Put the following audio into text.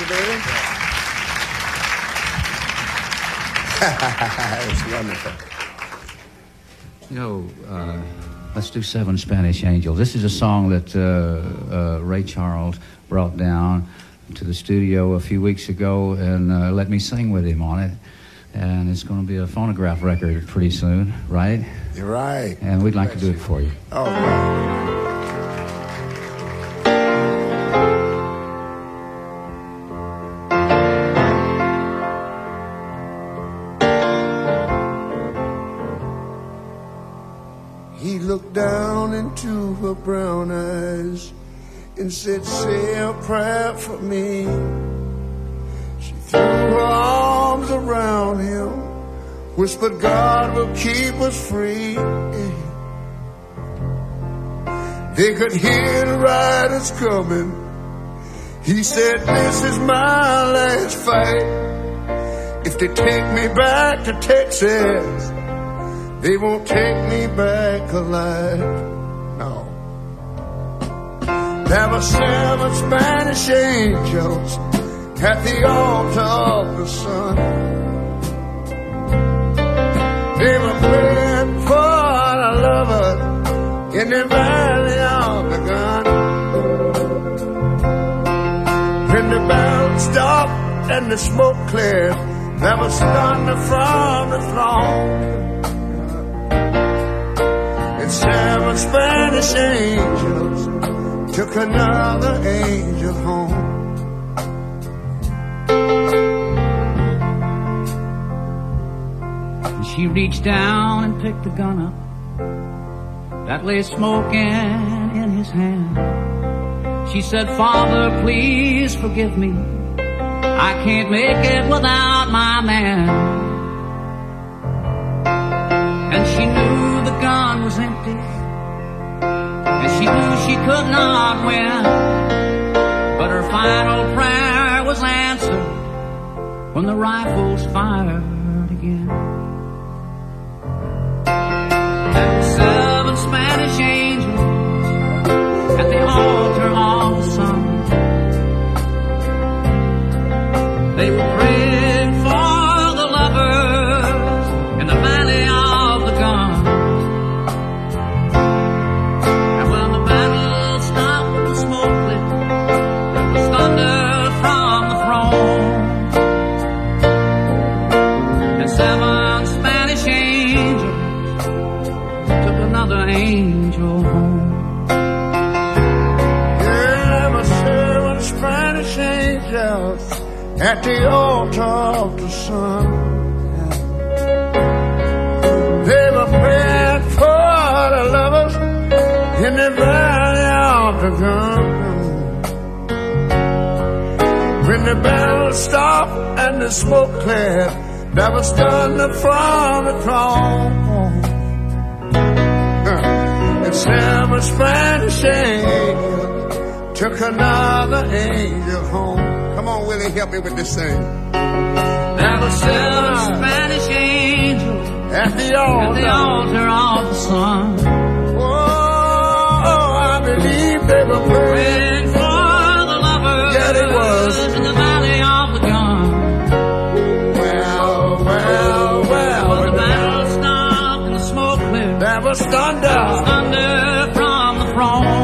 Thank you, David. it's wonderful. You know, uh, let's do Seven Spanish Angels. This is a song that uh, uh, Ray Charles brought down to the studio a few weeks ago and uh, let me sing with him on it. And it's going to be a phonograph record pretty soon, right? You're right. And we'd like to do it for you. Oh, looked down into her brown eyes and said, Say a prayer for me. She threw her arms around him, whispered, God will keep us free. They could hear the riders coming. He said, This is my last fight. If they take me back to Texas, they won't take me back alive. No. There were seven Spanish angels at the altar of the sun. They were praying for the lover in the valley of the gun. When the bell stopped and the smoke cleared, there was thunder from the throne. Seven Spanish angels took another angel home. And she reached down and picked the gun up that lay smoking in his hand. She said, Father, please forgive me. I can't make it without my man. Empty. And she knew she could not win. But her final prayer was answered when the rifles fired again. Angel home. Yeah, there were seven Spanish angels at the altar of the sun. They were praying for the lovers in the valley of the gun. When the battle stopped and the smoke cleared, there was thunder from the throne. And seven Spanish angels took another angel home. Come on, Willie, help me with this thing. There were seven Spanish angels At the at the altar There was thunder, thunder from the throne.